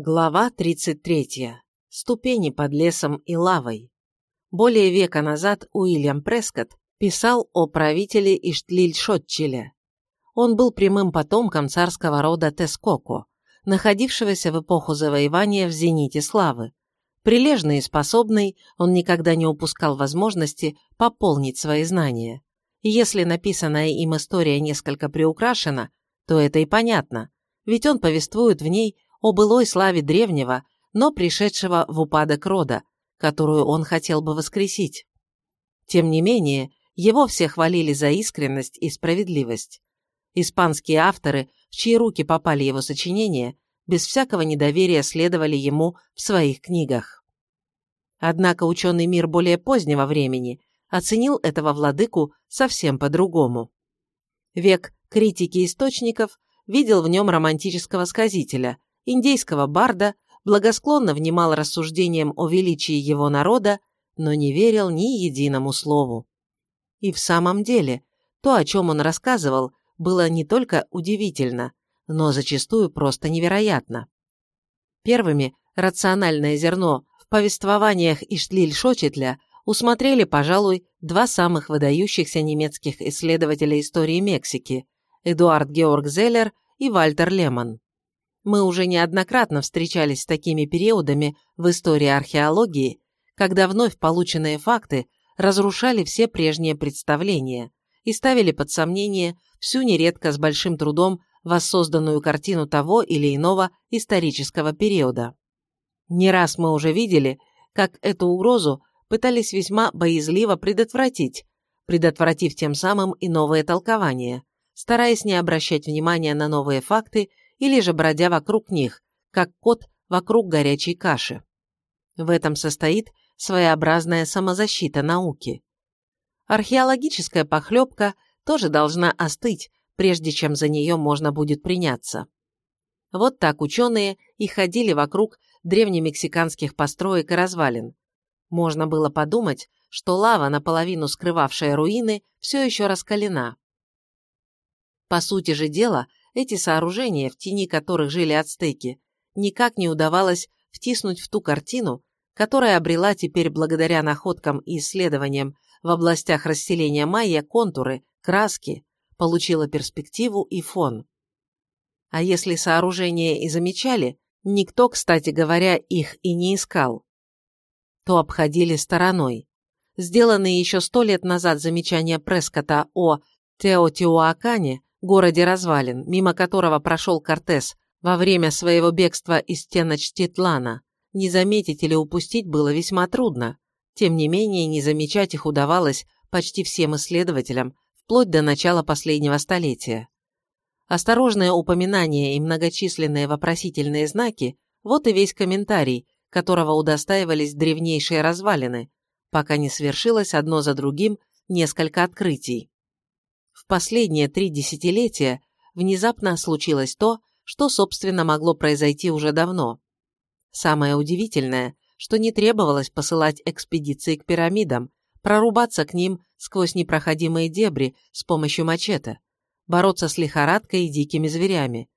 Глава 33. Ступени под лесом и лавой. Более века назад Уильям Прескотт писал о правителе Иштлиль-Шотчиле. Он был прямым потомком царского рода Тескоко, находившегося в эпоху завоевания в зените славы. Прилежный и способный, он никогда не упускал возможности пополнить свои знания. И если написанная им история несколько приукрашена, то это и понятно, ведь он повествует в ней о былой славе древнего, но пришедшего в упадок рода, которую он хотел бы воскресить. Тем не менее, его все хвалили за искренность и справедливость. Испанские авторы, в чьи руки попали его сочинения, без всякого недоверия следовали ему в своих книгах. Однако ученый мир более позднего времени оценил этого владыку совсем по-другому. Век критики источников видел в нем романтического сказителя, индейского барда, благосклонно внимал рассуждениям о величии его народа, но не верил ни единому слову. И в самом деле, то, о чем он рассказывал, было не только удивительно, но зачастую просто невероятно. Первыми рациональное зерно в повествованиях Иштиль-Шочетля усмотрели, пожалуй, два самых выдающихся немецких исследователя истории Мексики – Эдуард Георг Зеллер и Вальтер Лемон. Мы уже неоднократно встречались с такими периодами в истории археологии, когда вновь полученные факты разрушали все прежние представления и ставили под сомнение всю нередко с большим трудом воссозданную картину того или иного исторического периода. Не раз мы уже видели, как эту угрозу пытались весьма боязливо предотвратить, предотвратив тем самым и новые толкования, стараясь не обращать внимания на новые факты или же бродя вокруг них, как кот вокруг горячей каши. В этом состоит своеобразная самозащита науки. Археологическая похлебка тоже должна остыть, прежде чем за нее можно будет приняться. Вот так ученые и ходили вокруг древнемексиканских построек и развалин. Можно было подумать, что лава, наполовину скрывавшая руины, все еще раскалена. По сути же дела, эти сооружения, в тени которых жили ацтеки, никак не удавалось втиснуть в ту картину, которая обрела теперь благодаря находкам и исследованиям в областях расселения майя контуры, краски, получила перспективу и фон. А если сооружения и замечали, никто, кстати говоря, их и не искал, то обходили стороной. Сделанные еще сто лет назад замечания Прескота о Теотиуакане городе развалин, мимо которого прошел Кортес во время своего бегства из Теночтитлана, не заметить или упустить было весьма трудно. Тем не менее, не замечать их удавалось почти всем исследователям, вплоть до начала последнего столетия. Осторожное упоминание и многочисленные вопросительные знаки – вот и весь комментарий, которого удостаивались древнейшие развалины, пока не свершилось одно за другим несколько открытий последние три десятилетия внезапно случилось то, что, собственно, могло произойти уже давно. Самое удивительное, что не требовалось посылать экспедиции к пирамидам, прорубаться к ним сквозь непроходимые дебри с помощью мачете, бороться с лихорадкой и дикими зверями.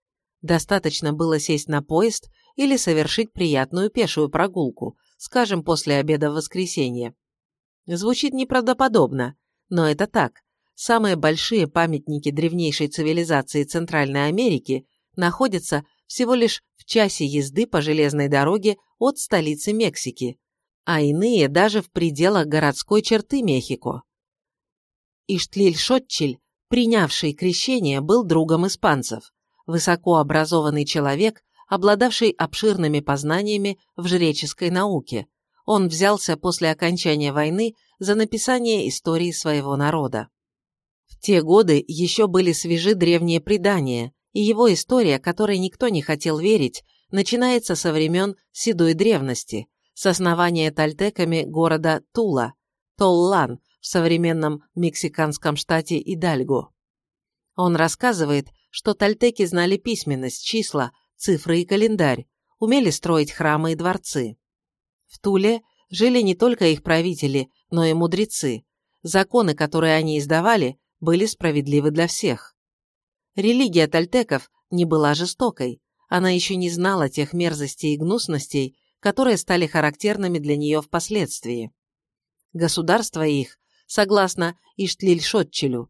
Достаточно было сесть на поезд или совершить приятную пешую прогулку, скажем, после обеда в воскресенье. Звучит неправдоподобно, но это так, самые большие памятники древнейшей цивилизации Центральной Америки находятся всего лишь в часе езды по железной дороге от столицы Мексики, а иные даже в пределах городской черты Мехико. Иштлиль-Шотчиль, принявший крещение, был другом испанцев, высокообразованный человек, обладавший обширными познаниями в жреческой науке. Он взялся после окончания войны за написание истории своего народа те годы еще были свежи древние предания, и его история, которой никто не хотел верить, начинается со времен седой древности, с основания тальтеками города Тула, Толлан в современном мексиканском штате Идальго. Он рассказывает, что тальтеки знали письменность, числа, цифры и календарь, умели строить храмы и дворцы. В Туле жили не только их правители, но и мудрецы. Законы, которые они издавали, были справедливы для всех. Религия тальтеков не была жестокой, она еще не знала тех мерзостей и гнусностей, которые стали характерными для нее впоследствии. Государство их, согласно Иштлиль-Шотчелю,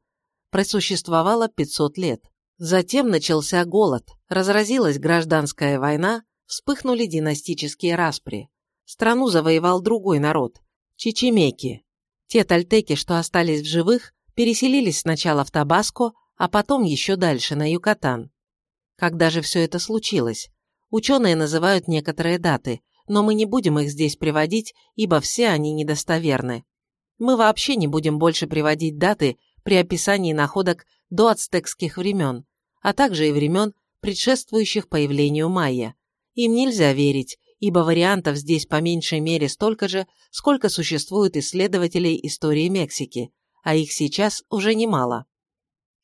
просуществовало 500 лет. Затем начался голод, разразилась гражданская война, вспыхнули династические распри. Страну завоевал другой народ – чичимеки. Те тальтеки, что остались в живых, переселились сначала в Табаско, а потом еще дальше, на Юкатан. Когда же все это случилось? Ученые называют некоторые даты, но мы не будем их здесь приводить, ибо все они недостоверны. Мы вообще не будем больше приводить даты при описании находок до ацтекских времен, а также и времен, предшествующих появлению майя. Им нельзя верить, ибо вариантов здесь по меньшей мере столько же, сколько существует исследователей истории Мексики, а их сейчас уже немало.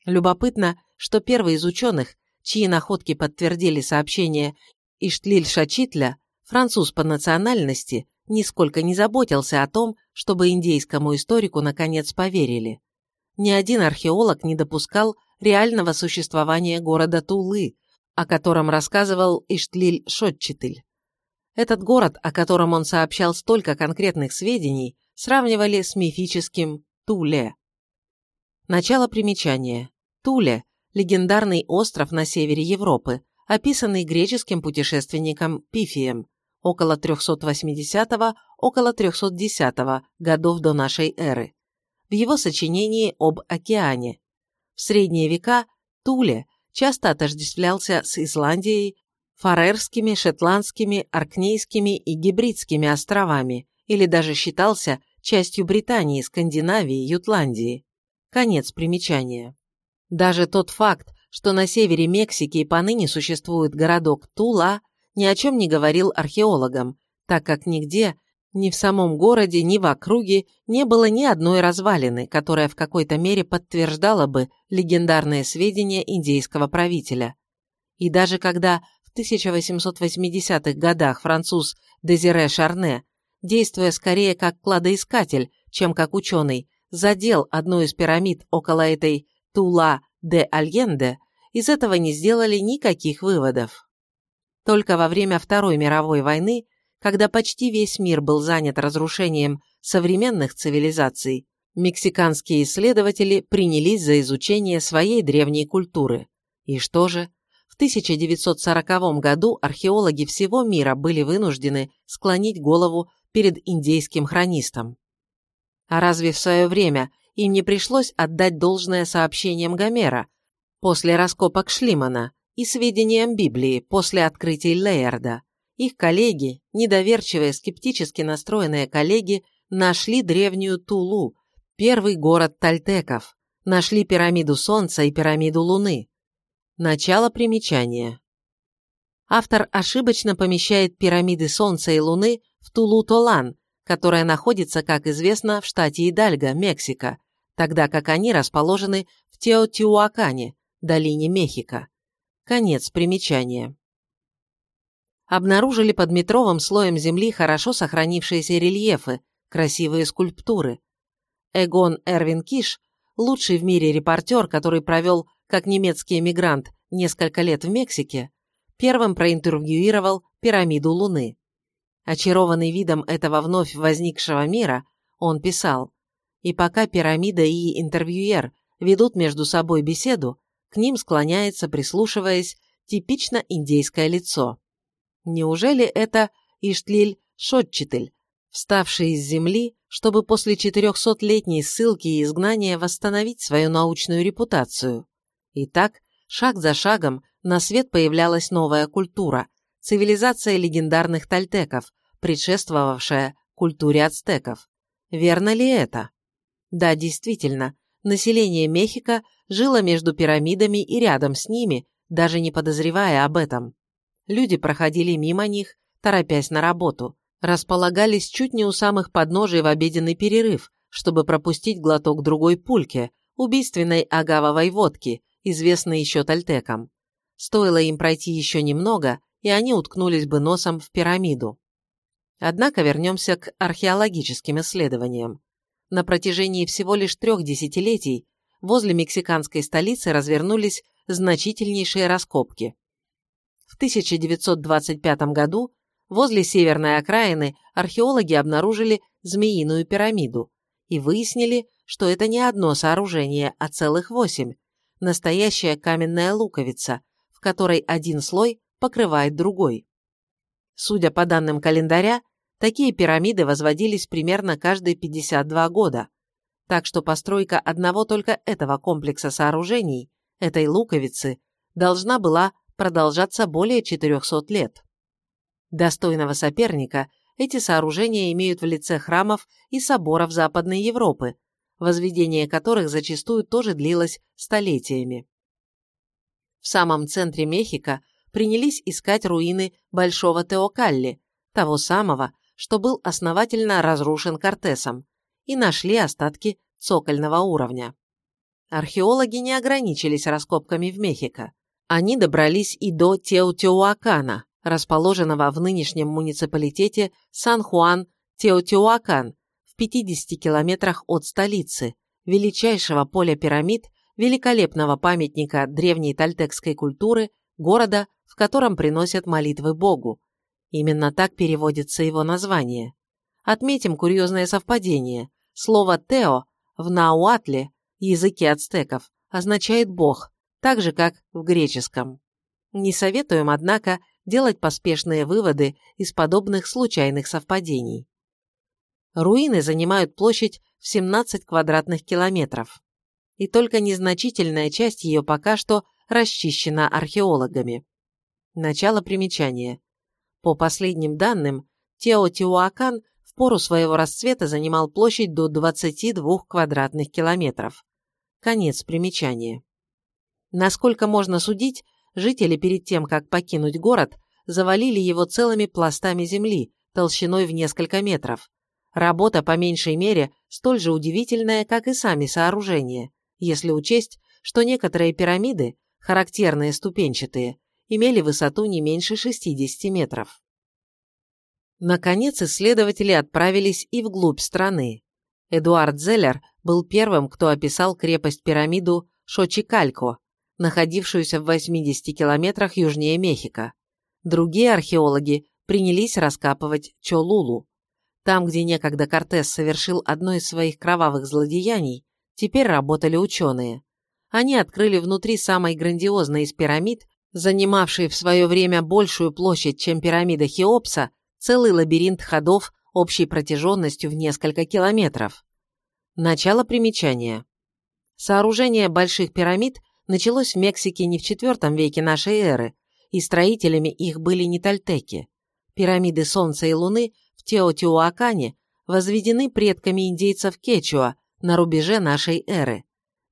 Любопытно, что первый из ученых, чьи находки подтвердили сообщение Иштлиль-Шачитля, француз по национальности, нисколько не заботился о том, чтобы индейскому историку наконец поверили. Ни один археолог не допускал реального существования города Тулы, о котором рассказывал Иштлиль-Шотчитель. Этот город, о котором он сообщал столько конкретных сведений, сравнивали с мифическим Туле. Начало примечания. Туле – легендарный остров на севере Европы, описанный греческим путешественником Пифием около 380-около около 310 годов до нашей эры. В его сочинении об океане. В средние века Туле часто отождествлялся с Исландией, Фарерскими, Шотландскими, Аркнейскими и Гибридскими островами или даже считался частью Британии, Скандинавии, Ютландии. Конец примечания. Даже тот факт, что на севере Мексики поныне существует городок Тула, ни о чем не говорил археологам, так как нигде, ни в самом городе, ни в округе не было ни одной развалины, которая в какой-то мере подтверждала бы легендарные сведения индейского правителя. И даже когда в 1880-х годах француз Дезире Шарне, действуя скорее как кладоискатель, чем как ученый, задел одну из пирамид около этой Тула де Альенде, из этого не сделали никаких выводов. Только во время Второй мировой войны, когда почти весь мир был занят разрушением современных цивилизаций, мексиканские исследователи принялись за изучение своей древней культуры. И что же? В 1940 году археологи всего мира были вынуждены склонить голову перед индейским хронистом. А разве в свое время им не пришлось отдать должное сообщениям Гомера после раскопок Шлимана и сведениям Библии после открытий Лейерда. Их коллеги, недоверчивые, скептически настроенные коллеги, нашли древнюю Тулу, первый город тальтеков, нашли пирамиду Солнца и пирамиду Луны. Начало примечания. Автор ошибочно помещает пирамиды Солнца и Луны в Тулу-Толан, которая находится, как известно, в штате Идальго, Мексика, тогда как они расположены в Теотиуакане, долине Мехико. Конец примечания. Обнаружили под метровым слоем земли хорошо сохранившиеся рельефы, красивые скульптуры. Эгон Эрвин Киш, лучший в мире репортер, который провел, как немецкий эмигрант, несколько лет в Мексике, первым проинтервьюировал пирамиду Луны. Очарованный видом этого вновь возникшего мира, он писал, и пока пирамида и интервьюер ведут между собой беседу, к ним склоняется, прислушиваясь, типично индейское лицо. Неужели это Иштлиль Шотчитель, вставший из земли, чтобы после четырехсотлетней ссылки и изгнания восстановить свою научную репутацию? Итак, шаг за шагом на свет появлялась новая культура, цивилизация легендарных тальтеков, предшествовавшая культуре ацтеков. Верно ли это? Да, действительно, население Мехико жило между пирамидами и рядом с ними, даже не подозревая об этом. Люди проходили мимо них, торопясь на работу, располагались чуть не у самых подножий в обеденный перерыв, чтобы пропустить глоток другой пульки, убийственной агавовой водки, известной еще тальтекам. Стоило им пройти еще немного, и они уткнулись бы носом в пирамиду. Однако вернемся к археологическим исследованиям на протяжении всего лишь трех десятилетий возле мексиканской столицы развернулись значительнейшие раскопки. В 1925 году возле северной окраины археологи обнаружили змеиную пирамиду и выяснили, что это не одно сооружение, а целых восемь, настоящая каменная луковица, в которой один слой покрывает другой. Судя по данным календаря, такие пирамиды возводились примерно каждые 52 года, так что постройка одного только этого комплекса сооружений, этой луковицы, должна была продолжаться более 400 лет. Достойного соперника эти сооружения имеют в лице храмов и соборов Западной Европы, возведение которых зачастую тоже длилось столетиями. В самом центре Мехико принялись искать руины Большого Теокалли, того самого, что был основательно разрушен Кортесом, и нашли остатки цокольного уровня. Археологи не ограничились раскопками в Мехико. Они добрались и до Теотеуакана, расположенного в нынешнем муниципалитете Сан-Хуан-Теотеуакан, 50 километрах от столицы, величайшего поля пирамид, великолепного памятника древней тальтекской культуры, города, в котором приносят молитвы Богу. Именно так переводится его название. Отметим курьезное совпадение. Слово «тео» в науатле, языке ацтеков, означает «бог», так же, как в греческом. Не советуем, однако, делать поспешные выводы из подобных случайных совпадений. Руины занимают площадь в 17 квадратных километров. И только незначительная часть ее пока что расчищена археологами. Начало примечания. По последним данным, Теотиуакан в пору своего расцвета занимал площадь до 22 квадратных километров. Конец примечания. Насколько можно судить, жители перед тем, как покинуть город, завалили его целыми пластами земли, толщиной в несколько метров, Работа, по меньшей мере, столь же удивительная, как и сами сооружения, если учесть, что некоторые пирамиды, характерные ступенчатые, имели высоту не меньше 60 метров. Наконец, исследователи отправились и вглубь страны. Эдуард Зеллер был первым, кто описал крепость-пирамиду Шочикалько, находившуюся в 80 километрах южнее Мехико. Другие археологи принялись раскапывать Чолулу, там, где некогда Кортес совершил одно из своих кровавых злодеяний, теперь работали ученые. Они открыли внутри самой грандиозной из пирамид, занимавшей в свое время большую площадь, чем пирамида Хеопса, целый лабиринт ходов общей протяженностью в несколько километров. Начало примечания. Сооружение больших пирамид началось в Мексике не в IV веке нашей эры, и строителями их были не тальтеки. Пирамиды Солнца и Луны Теотиуакане возведены предками индейцев Кечуа на рубеже нашей эры.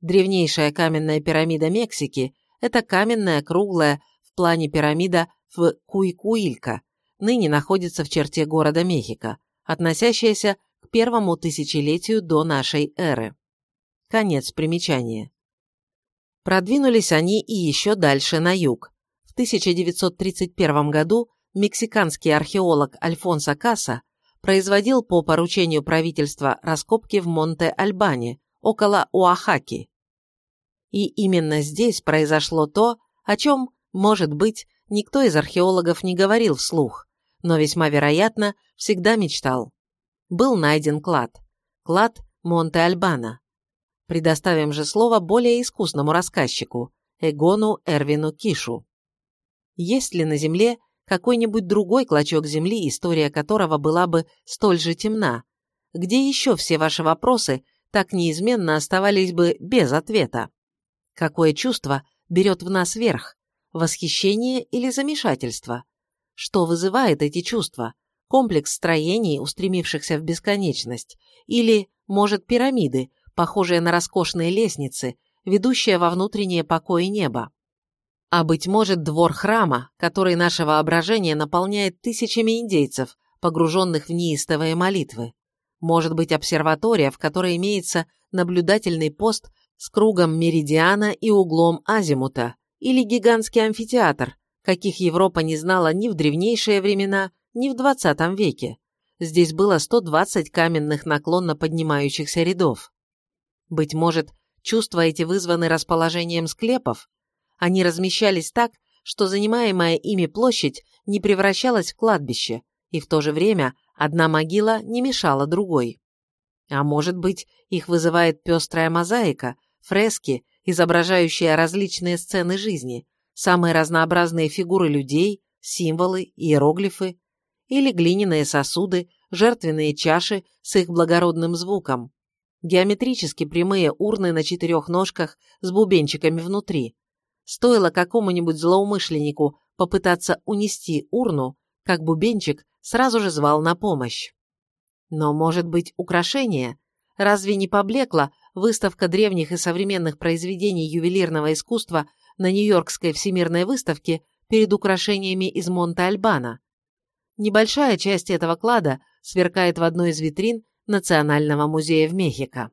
Древнейшая каменная пирамида Мексики – это каменная круглая в плане пирамида в Куйкуилька, ныне находится в черте города Мехико, относящаяся к первому тысячелетию до нашей эры. Конец примечания. Продвинулись они и еще дальше на юг. В 1931 году мексиканский археолог Альфонсо Каса производил по поручению правительства раскопки в Монте-Альбане, около Уахаки. И именно здесь произошло то, о чем, может быть, никто из археологов не говорил вслух, но весьма вероятно всегда мечтал. Был найден клад. Клад Монте-Альбана. Предоставим же слово более искусному рассказчику, Эгону Эрвину Кишу. Есть ли на Земле какой-нибудь другой клочок земли, история которого была бы столь же темна? Где еще все ваши вопросы так неизменно оставались бы без ответа? Какое чувство берет в нас верх? Восхищение или замешательство? Что вызывает эти чувства? Комплекс строений, устремившихся в бесконечность? Или, может, пирамиды, похожие на роскошные лестницы, ведущие во внутреннее покое неба? А быть может, двор храма, который наше воображение наполняет тысячами индейцев, погруженных в неистовые молитвы. Может быть, обсерватория, в которой имеется наблюдательный пост с кругом меридиана и углом азимута, или гигантский амфитеатр, каких Европа не знала ни в древнейшие времена, ни в 20 веке. Здесь было 120 каменных наклонно поднимающихся рядов. Быть может, чувства эти вызваны расположением склепов, они размещались так, что занимаемая ими площадь не превращалась в кладбище, и в то же время одна могила не мешала другой. А может быть, их вызывает пестрая мозаика, фрески, изображающие различные сцены жизни, самые разнообразные фигуры людей, символы, иероглифы, или глиняные сосуды, жертвенные чаши с их благородным звуком, геометрически прямые урны на четырех ножках с бубенчиками внутри. Стоило какому-нибудь злоумышленнику попытаться унести урну, как бубенчик сразу же звал на помощь. Но, может быть, украшение? Разве не поблекла выставка древних и современных произведений ювелирного искусства на Нью-Йоркской всемирной выставке перед украшениями из Монте-Альбана? Небольшая часть этого клада сверкает в одной из витрин Национального музея в Мехико.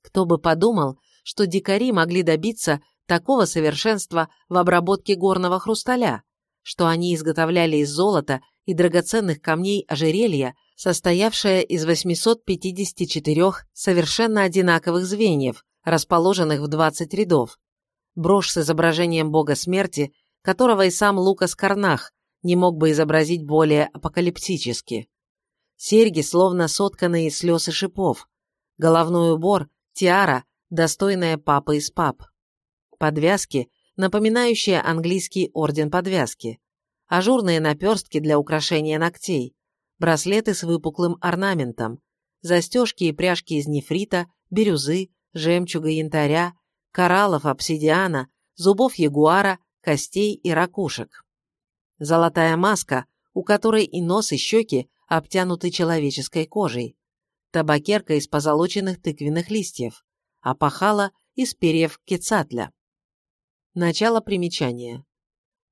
Кто бы подумал, что дикари могли добиться такого совершенства в обработке горного хрусталя, что они изготовляли из золота и драгоценных камней ожерелья, состоявшее из 854 совершенно одинаковых звеньев, расположенных в 20 рядов, брошь с изображением бога смерти, которого и сам Лукас Карнах не мог бы изобразить более апокалиптически. Серьги, словно сотканные из слез и шипов, головной убор, тиара, достойная папы из пап. Подвязки, напоминающие английский орден подвязки, ажурные наперстки для украшения ногтей, браслеты с выпуклым орнаментом, застежки и пряжки из нефрита, бирюзы, жемчуга, янтаря, кораллов, обсидиана, зубов ягуара, костей и ракушек. Золотая маска, у которой и нос, и щеки обтянуты человеческой кожей. Табакерка из позолоченных тыквенных листьев. А из перьев кецатля. Начало примечания.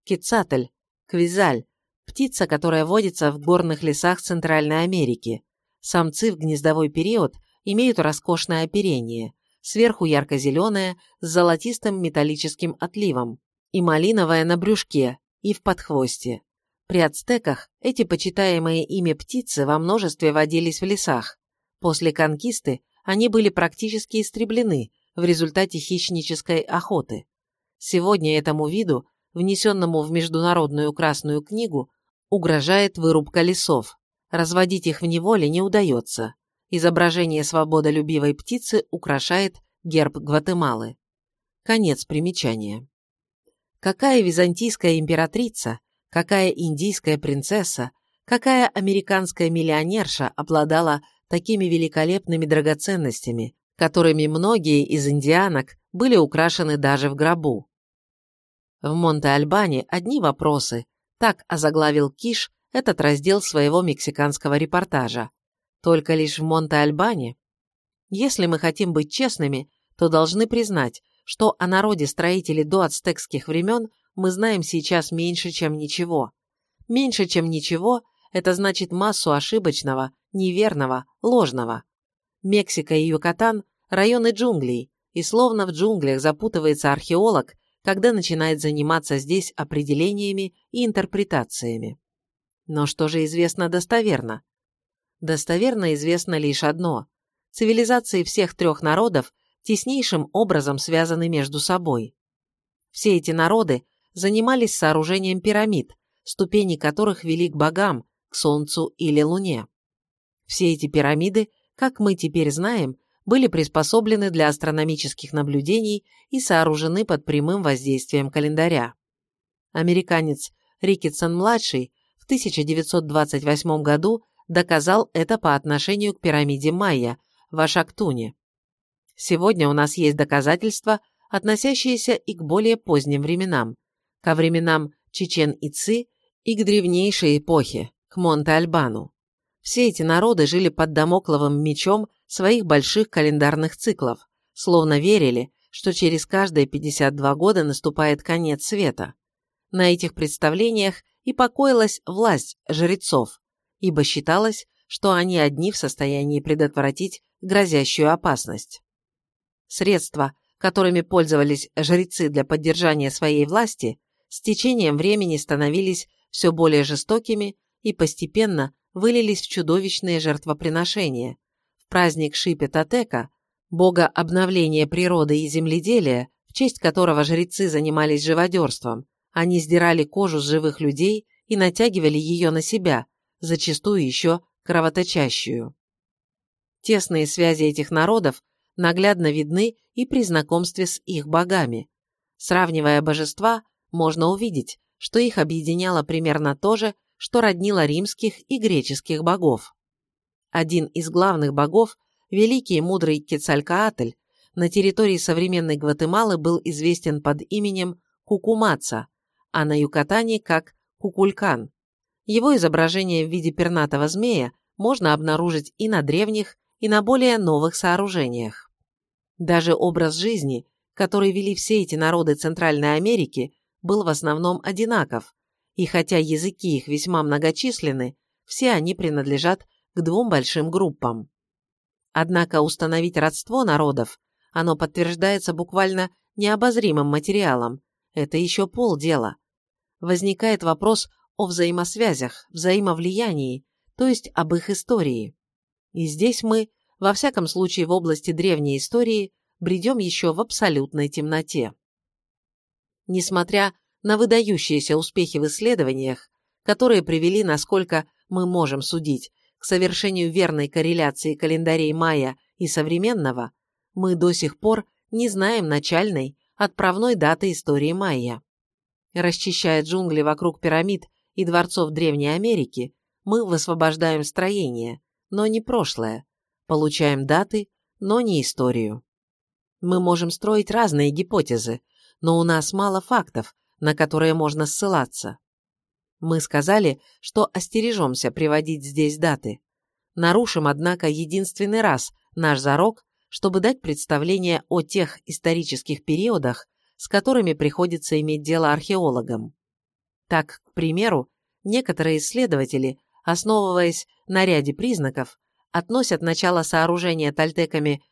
Кецатль, квизаль, птица, которая водится в горных лесах Центральной Америки. Самцы в гнездовой период имеют роскошное оперение, сверху ярко-зеленое с золотистым металлическим отливом и малиновое на брюшке и в подхвосте. При ацтеках эти почитаемые ими птицы во множестве водились в лесах. После конкисты они были практически истреблены в результате хищнической охоты. Сегодня этому виду, внесенному в Международную Красную книгу, угрожает вырубка лесов. Разводить их в неволе не удается. Изображение свободолюбивой птицы украшает герб Гватемалы. Конец примечания. Какая византийская императрица, какая индийская принцесса, какая американская миллионерша обладала такими великолепными драгоценностями, которыми многие из индианок были украшены даже в гробу. В Монте-Альбане одни вопросы, так озаглавил Киш этот раздел своего мексиканского репортажа. Только лишь в Монте-Альбане. Если мы хотим быть честными, то должны признать, что о народе строителей до ацтекских времен мы знаем сейчас меньше, чем ничего. Меньше, чем ничего – это значит массу ошибочного, неверного, ложного. Мексика и Юкатан – районы джунглей, и словно в джунглях запутывается археолог, когда начинает заниматься здесь определениями и интерпретациями. Но что же известно достоверно? Достоверно известно лишь одно – цивилизации всех трех народов теснейшим образом связаны между собой. Все эти народы занимались сооружением пирамид, ступени которых вели к богам, к Солнцу или Луне. Все эти пирамиды, как мы теперь знаем, были приспособлены для астрономических наблюдений и сооружены под прямым воздействием календаря. Американец Рикетсон-младший в 1928 году доказал это по отношению к пирамиде Майя в Ашактуне. Сегодня у нас есть доказательства, относящиеся и к более поздним временам, ко временам Чечен-Ицы и к древнейшей эпохе, к Монте-Альбану. Все эти народы жили под домокловым мечом своих больших календарных циклов, словно верили, что через каждые 52 года наступает конец света. На этих представлениях и покоилась власть жрецов, ибо считалось, что они одни в состоянии предотвратить грозящую опасность. Средства, которыми пользовались жрецы для поддержания своей власти, с течением времени становились все более жестокими и постепенно вылились в чудовищные жертвоприношения. В праздник Шипе-Татека, бога обновления природы и земледелия, в честь которого жрецы занимались живодерством, Они сдирали кожу с живых людей и натягивали ее на себя, зачастую еще кровоточащую. Тесные связи этих народов наглядно видны и при знакомстве с их богами. Сравнивая божества, можно увидеть, что их объединяло примерно то же, что роднило римских и греческих богов. Один из главных богов, великий и мудрый Кецалькаатль, на территории современной Гватемалы был известен под именем Кукумаца, а на Юкатане как Кукулькан. Его изображение в виде пернатого змея можно обнаружить и на древних, и на более новых сооружениях. Даже образ жизни, который вели все эти народы Центральной Америки, был в основном одинаков, и хотя языки их весьма многочисленны, все они принадлежат к двум большим группам. Однако установить родство народов, оно подтверждается буквально необозримым материалом, это еще полдела. Возникает вопрос о взаимосвязях, взаимовлиянии, то есть об их истории. И здесь мы, во всяком случае в области древней истории, бредем еще в абсолютной темноте. Несмотря на выдающиеся успехи в исследованиях, которые привели, насколько мы можем судить, к совершению верной корреляции календарей мая и современного, мы до сих пор не знаем начальной, отправной даты истории майя. Расчищая джунгли вокруг пирамид и дворцов Древней Америки, мы высвобождаем строение, но не прошлое, получаем даты, но не историю. Мы можем строить разные гипотезы, но у нас мало фактов, на которые можно ссылаться. Мы сказали, что остережемся приводить здесь даты. Нарушим, однако, единственный раз наш зарок, чтобы дать представление о тех исторических периодах, с которыми приходится иметь дело археологам. Так, к примеру, некоторые исследователи, основываясь на ряде признаков, относят начало сооружения тальтеками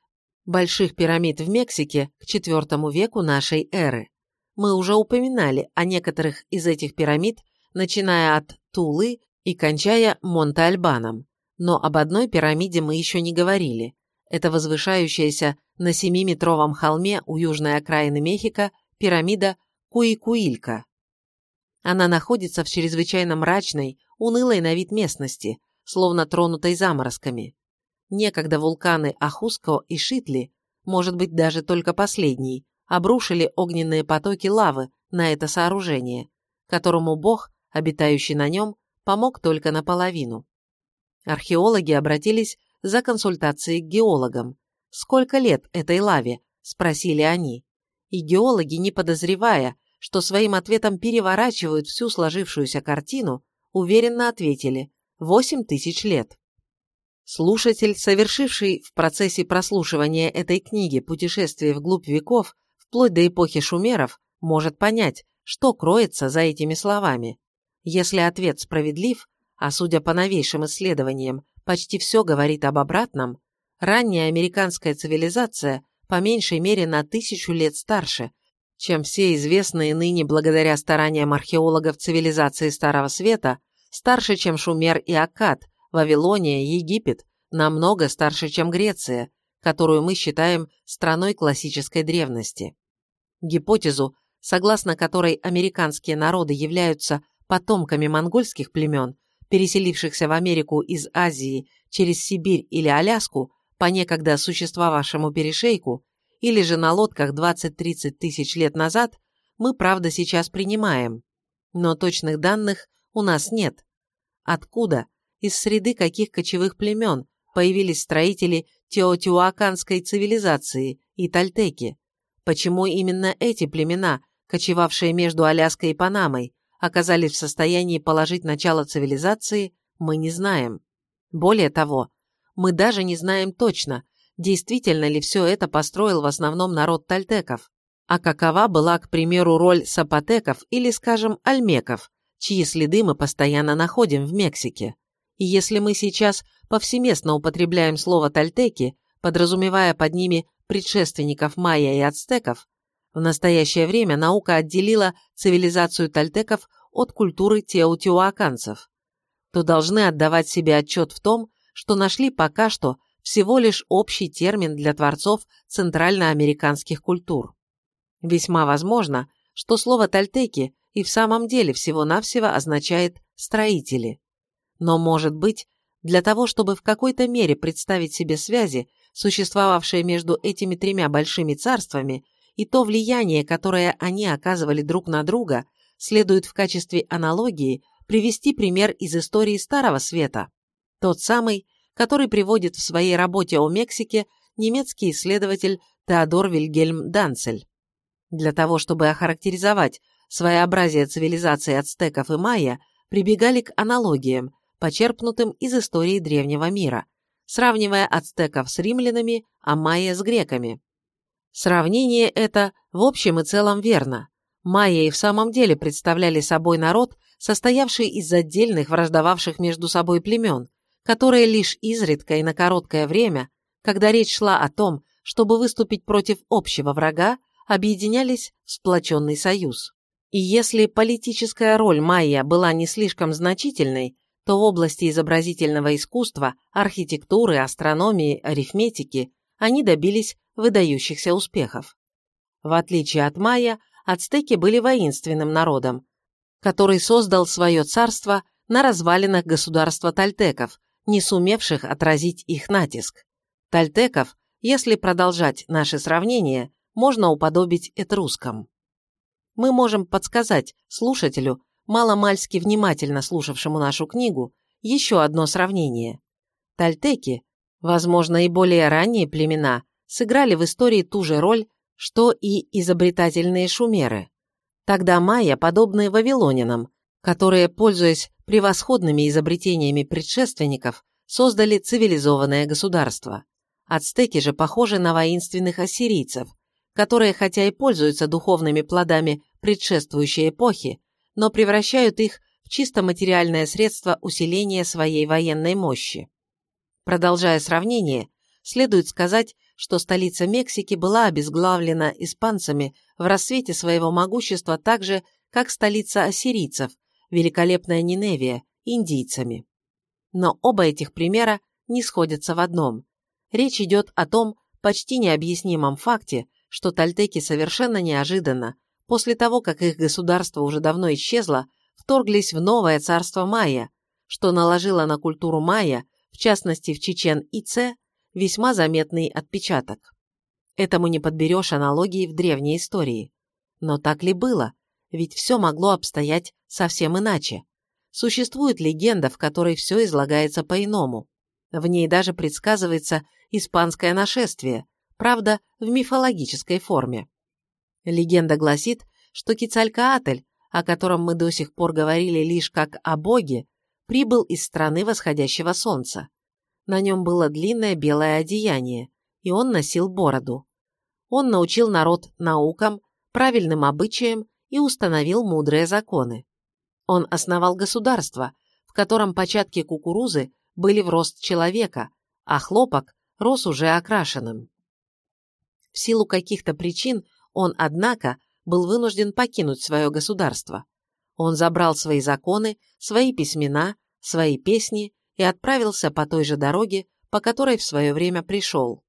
больших пирамид в Мексике к IV веку нашей эры. Мы уже упоминали о некоторых из этих пирамид, начиная от Тулы и кончая Монте-Альбаном, но об одной пирамиде мы еще не говорили. Это возвышающаяся на 7-метровом холме у южной окраины Мехико пирамида Куикуилька. Она находится в чрезвычайно мрачной, унылой на вид местности, словно тронутой заморозками. Некогда вулканы Ахуско и Шитли, может быть даже только последний, обрушили огненные потоки лавы на это сооружение, которому бог, обитающий на нем, помог только наполовину. Археологи обратились за консультацией к геологам. «Сколько лет этой лаве?» – спросили они. И геологи, не подозревая, что своим ответом переворачивают всю сложившуюся картину, уверенно ответили – 8 тысяч лет. Слушатель, совершивший в процессе прослушивания этой книги путешествие вглубь веков, вплоть до эпохи шумеров, может понять, что кроется за этими словами. Если ответ справедлив, а судя по новейшим исследованиям, почти все говорит об обратном, ранняя американская цивилизация по меньшей мере на тысячу лет старше, чем все известные ныне благодаря стараниям археологов цивилизации Старого Света, старше, чем Шумер и Аккад, Вавилония, Египет, намного старше, чем Греция, которую мы считаем страной классической древности. Гипотезу, согласно которой американские народы являются потомками монгольских племен, переселившихся в Америку из Азии через Сибирь или Аляску по некогда существовавшему перешейку, или же на лодках 20-30 тысяч лет назад, мы, правда, сейчас принимаем. Но точных данных у нас нет. Откуда, из среды каких кочевых племен появились строители теотиуаканской цивилизации и тальтеки? Почему именно эти племена, кочевавшие между Аляской и Панамой, оказались в состоянии положить начало цивилизации, мы не знаем. Более того, мы даже не знаем точно, действительно ли все это построил в основном народ тальтеков, а какова была, к примеру, роль сапотеков или, скажем, альмеков, чьи следы мы постоянно находим в Мексике. И если мы сейчас повсеместно употребляем слово «тальтеки», подразумевая под ними предшественников майя и ацтеков, в настоящее время наука отделила цивилизацию тальтеков от культуры теотиуаканцев, то должны отдавать себе отчет в том, что нашли пока что всего лишь общий термин для творцов центральноамериканских культур. Весьма возможно, что слово «тальтеки» и в самом деле всего-навсего означает «строители». Но, может быть, для того, чтобы в какой-то мере представить себе связи, существовавшие между этими тремя большими царствами, и то влияние, которое они оказывали друг на друга, следует в качестве аналогии привести пример из истории Старого Света, тот самый, который приводит в своей работе о Мексике немецкий исследователь Теодор Вильгельм Данцель. Для того, чтобы охарактеризовать своеобразие цивилизации ацтеков и майя, прибегали к аналогиям, почерпнутым из истории древнего мира, сравнивая ацтеков с римлянами, а майя с греками. Сравнение это в общем и целом верно. Майя и в самом деле представляли собой народ, состоявший из отдельных враждовавших между собой племен, которые лишь изредка и на короткое время, когда речь шла о том, чтобы выступить против общего врага, объединялись в сплоченный союз. И если политическая роль майя была не слишком значительной, то в области изобразительного искусства, архитектуры, астрономии, арифметики они добились выдающихся успехов. В отличие от майя, ацтеки были воинственным народом, который создал свое царство на развалинах государства тальтеков, не сумевших отразить их натиск. Тальтеков, если продолжать наше сравнение, можно уподобить этрускам. Мы можем подсказать слушателю, маломальски внимательно слушавшему нашу книгу, еще одно сравнение. Тальтеки, возможно и более ранние племена, сыграли в истории ту же роль, что и изобретательные шумеры. Тогда майя, подобные вавилонянам, которые, пользуясь превосходными изобретениями предшественников, создали цивилизованное государство. Ацтеки же похожи на воинственных ассирийцев, которые хотя и пользуются духовными плодами предшествующей эпохи, но превращают их в чисто материальное средство усиления своей военной мощи. Продолжая сравнение, следует сказать, что столица Мексики была обезглавлена испанцами в рассвете своего могущества так же, как столица ассирийцев, великолепная Ниневия, индийцами. Но оба этих примера не сходятся в одном. Речь идет о том почти необъяснимом факте, что тальтеки совершенно неожиданно, после того, как их государство уже давно исчезло, вторглись в новое царство майя, что наложило на культуру майя, в частности в Чечен-Ице, весьма заметный отпечаток. Этому не подберешь аналогии в древней истории. Но так ли было? Ведь все могло обстоять совсем иначе. Существует легенда, в которой все излагается по-иному. В ней даже предсказывается испанское нашествие, правда, в мифологической форме. Легенда гласит, что Кицалькаатль, о котором мы до сих пор говорили лишь как о боге, прибыл из страны восходящего солнца. На нем было длинное белое одеяние, и он носил бороду. Он научил народ наукам, правильным обычаям и установил мудрые законы. Он основал государство, в котором початки кукурузы были в рост человека, а хлопок рос уже окрашенным. В силу каких-то причин он, однако, был вынужден покинуть свое государство. Он забрал свои законы, свои письмена, свои песни и отправился по той же дороге, по которой в свое время пришел.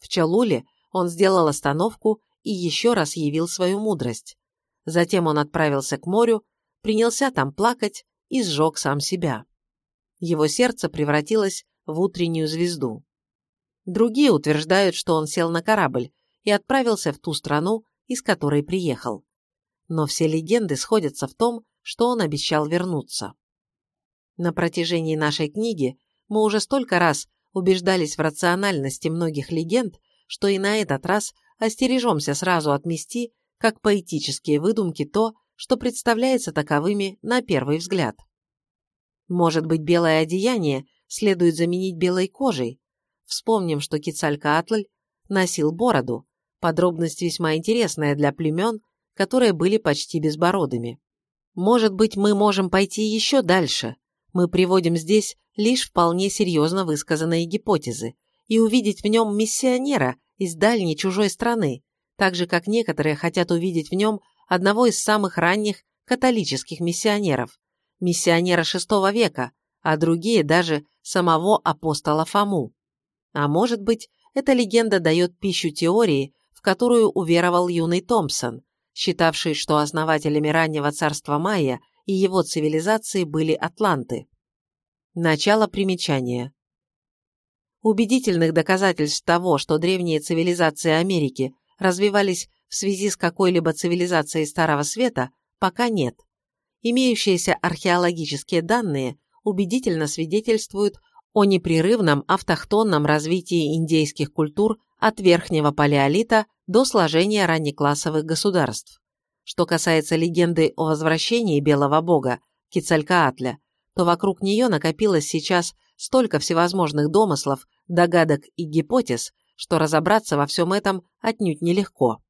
В Чалуле он сделал остановку и еще раз явил свою мудрость. Затем он отправился к морю, принялся там плакать и сжег сам себя. Его сердце превратилось в утреннюю звезду. Другие утверждают, что он сел на корабль и отправился в ту страну, из которой приехал. Но все легенды сходятся в том, что он обещал вернуться. На протяжении нашей книги мы уже столько раз убеждались в рациональности многих легенд, что и на этот раз остережемся сразу отмести, как поэтические выдумки, то, что представляется таковыми на первый взгляд. Может быть, белое одеяние следует заменить белой кожей? Вспомним, что Кицалькаатль носил бороду, подробность весьма интересная для племен, которые были почти безбородыми. Может быть, мы можем пойти еще дальше, мы приводим здесь лишь вполне серьезно высказанные гипотезы и увидеть в нем миссионера из дальней чужой страны, так же, как некоторые хотят увидеть в нем одного из самых ранних католических миссионеров, миссионера VI века, а другие даже самого апостола Фому. А может быть, эта легенда дает пищу теории, которую уверовал юный Томпсон, считавший, что основателями раннего царства майя и его цивилизации были атланты. Начало примечания. Убедительных доказательств того, что древние цивилизации Америки развивались в связи с какой-либо цивилизацией Старого Света, пока нет. Имеющиеся археологические данные убедительно свидетельствуют о непрерывном автохтонном развитии индейских культур от верхнего палеолита до сложения раннеклассовых государств. Что касается легенды о возвращении белого бога, Кицалькаатля, то вокруг нее накопилось сейчас столько всевозможных домыслов, догадок и гипотез, что разобраться во всем этом отнюдь нелегко.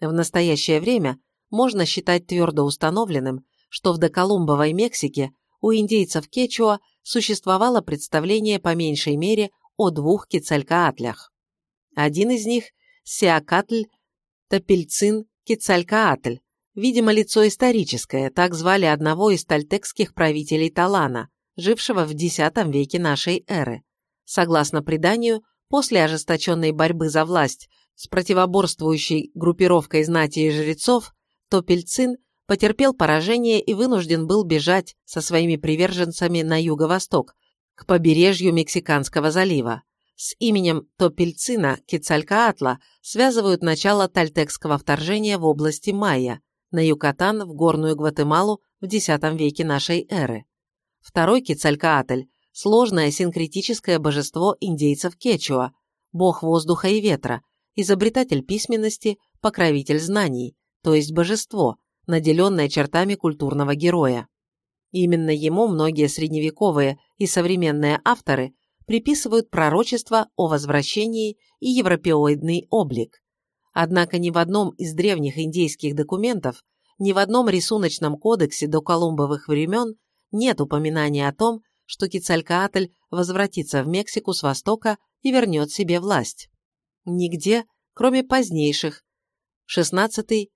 В настоящее время можно считать твердо установленным, что в доколумбовой Мексике у индейцев Кечуа существовало представление по меньшей мере о двух Кецалькаатлях. Один из них – Сиакатль Тапельцин Кецалькаатль, видимо, лицо историческое, так звали одного из тальтекских правителей Талана, жившего в X веке нашей эры. Согласно преданию, после ожесточенной борьбы за власть с противоборствующей группировкой знати и жрецов, Топельцин потерпел поражение и вынужден был бежать со своими приверженцами на юго-восток, к побережью Мексиканского залива. С именем Топельцина Кецалькаатла связывают начало тальтекского вторжения в области Майя, на Юкатан, в Горную Гватемалу в X веке нашей эры. Второй Кецалькаатль – сложное синкретическое божество индейцев Кечуа, бог воздуха и ветра, изобретатель письменности, покровитель знаний, то есть божество, наделенное чертами культурного героя. Именно ему многие средневековые и современные авторы приписывают пророчество о возвращении и европеоидный облик. Однако ни в одном из древних индейских документов, ни в одном рисуночном кодексе до колумбовых времен нет упоминания о том, что Кицалькаатль возвратится в Мексику с востока и вернет себе власть. Нигде, кроме позднейших, XVI-XVII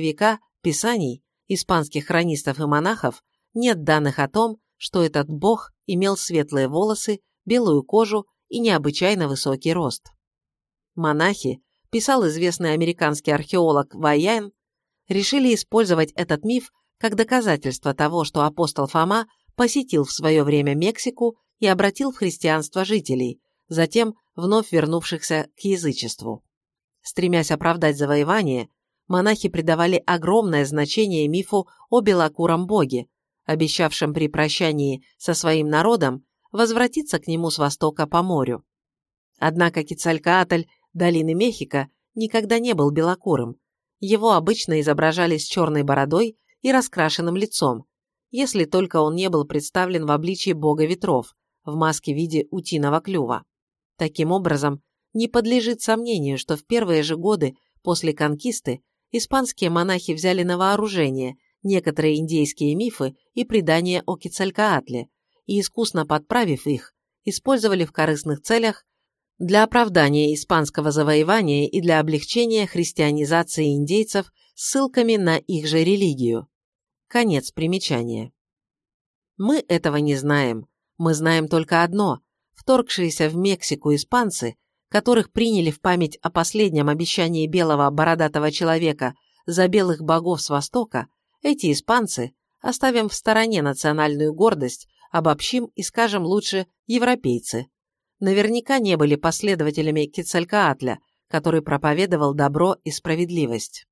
века писаний испанских хронистов и монахов, нет данных о том, что этот бог имел светлые волосы, белую кожу и необычайно высокий рост. Монахи, писал известный американский археолог Вайян, решили использовать этот миф как доказательство того, что апостол Фома посетил в свое время Мексику и обратил в христианство жителей, затем вновь вернувшихся к язычеству. Стремясь оправдать завоевание, монахи придавали огромное значение мифу о белокуром боге, обещавшем при прощании со своим народом возвратиться к нему с востока по морю. Однако Кицалькаатль долины Мехико никогда не был белокурым. Его обычно изображали с черной бородой и раскрашенным лицом, если только он не был представлен в обличии бога ветров, в маске в виде утиного клюва. Таким образом, не подлежит сомнению, что в первые же годы после конкисты испанские монахи взяли на вооружение некоторые индейские мифы и предания о Кицалькаатле и, искусно подправив их, использовали в корыстных целях для оправдания испанского завоевания и для облегчения христианизации индейцев ссылками на их же религию. Конец примечания. Мы этого не знаем. Мы знаем только одно. Вторгшиеся в Мексику испанцы, которых приняли в память о последнем обещании белого бородатого человека за белых богов с Востока, эти испанцы, оставим в стороне национальную гордость, обобщим и скажем лучше европейцы, наверняка не были последователями Кецалькаатля, который проповедовал добро и справедливость.